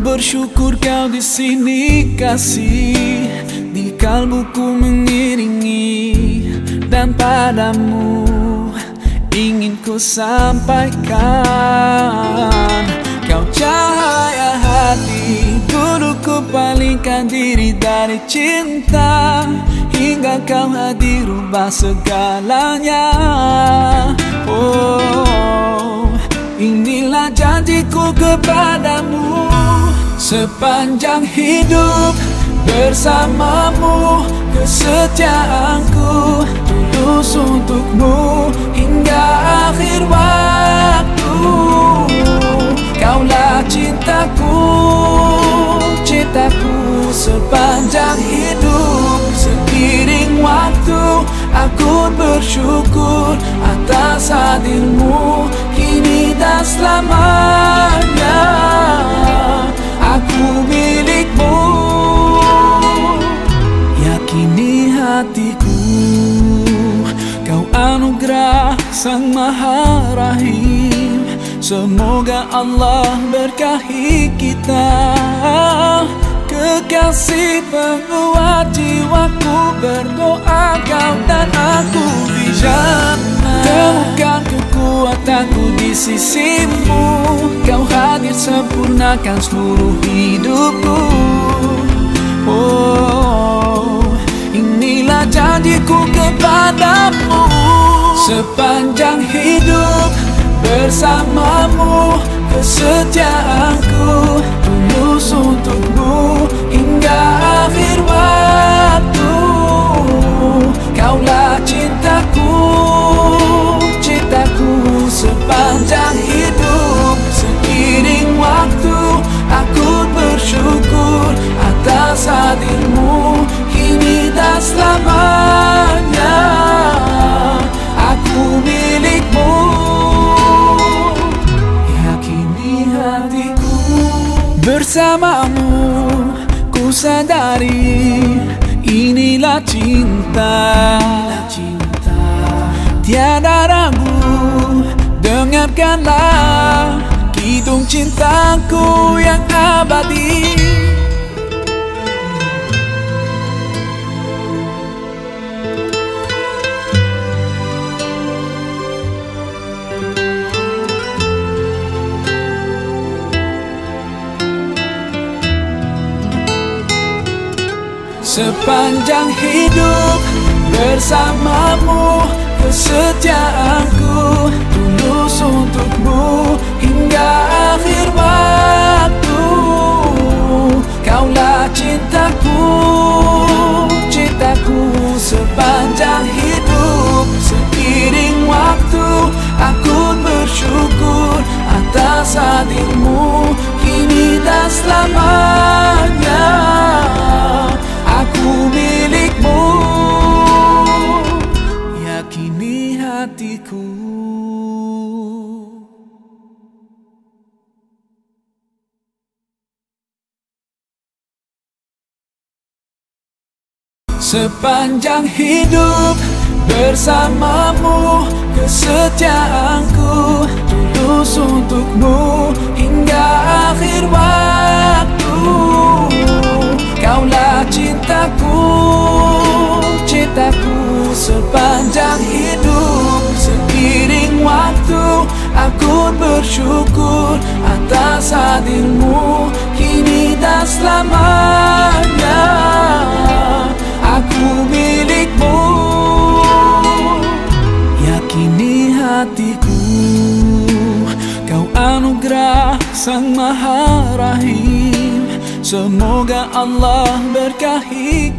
bersyukur kau di sini kasih. Di kalbuku mengiringi Dan padamu ingin ku sampaikan. Kau cahaya hati Dulu ku palingkan diri dari cinta. Hingga kau hadir rubah segalanya. Oh, inilah janjiku kepadamu Sepanjang hidup bersamamu Kesetiaanku tulus untukmu Hingga akhir waktu. Kaulah cintaku, cintaku sepanjang hidup. Seiring waktu aku sang maha rahim. Semoga Allah berkahi kita. Kekasih penguat jiwaku Berdoa kau dan aku di jannah. Temukan kekuatanku di sisimu. Kau hadir sempurnakan seluruh hidupku. Oh, inilah janjiku kepadamu Sepanjang hidup bersamamu Kesetiaanku tulus bersamamu Ku sadari inilah cinta. Tiada ragu Dengarkanlah. Kidung cintaku yang abadi Sepanjang hidup bersamamu Kesetiaanku tulus untukmu Hingga akhir waktu Sepanjang hidup bersamamu Kesetiaanku tulus untukmu Hingga akhir waktu. Kaulah cintaku, cintaku sepanjang hidup. Seiring waktu aku bersyukur atas hadirmu. Kini dan selamanya anugerah sang maha rahim. Semoga Allah berkahi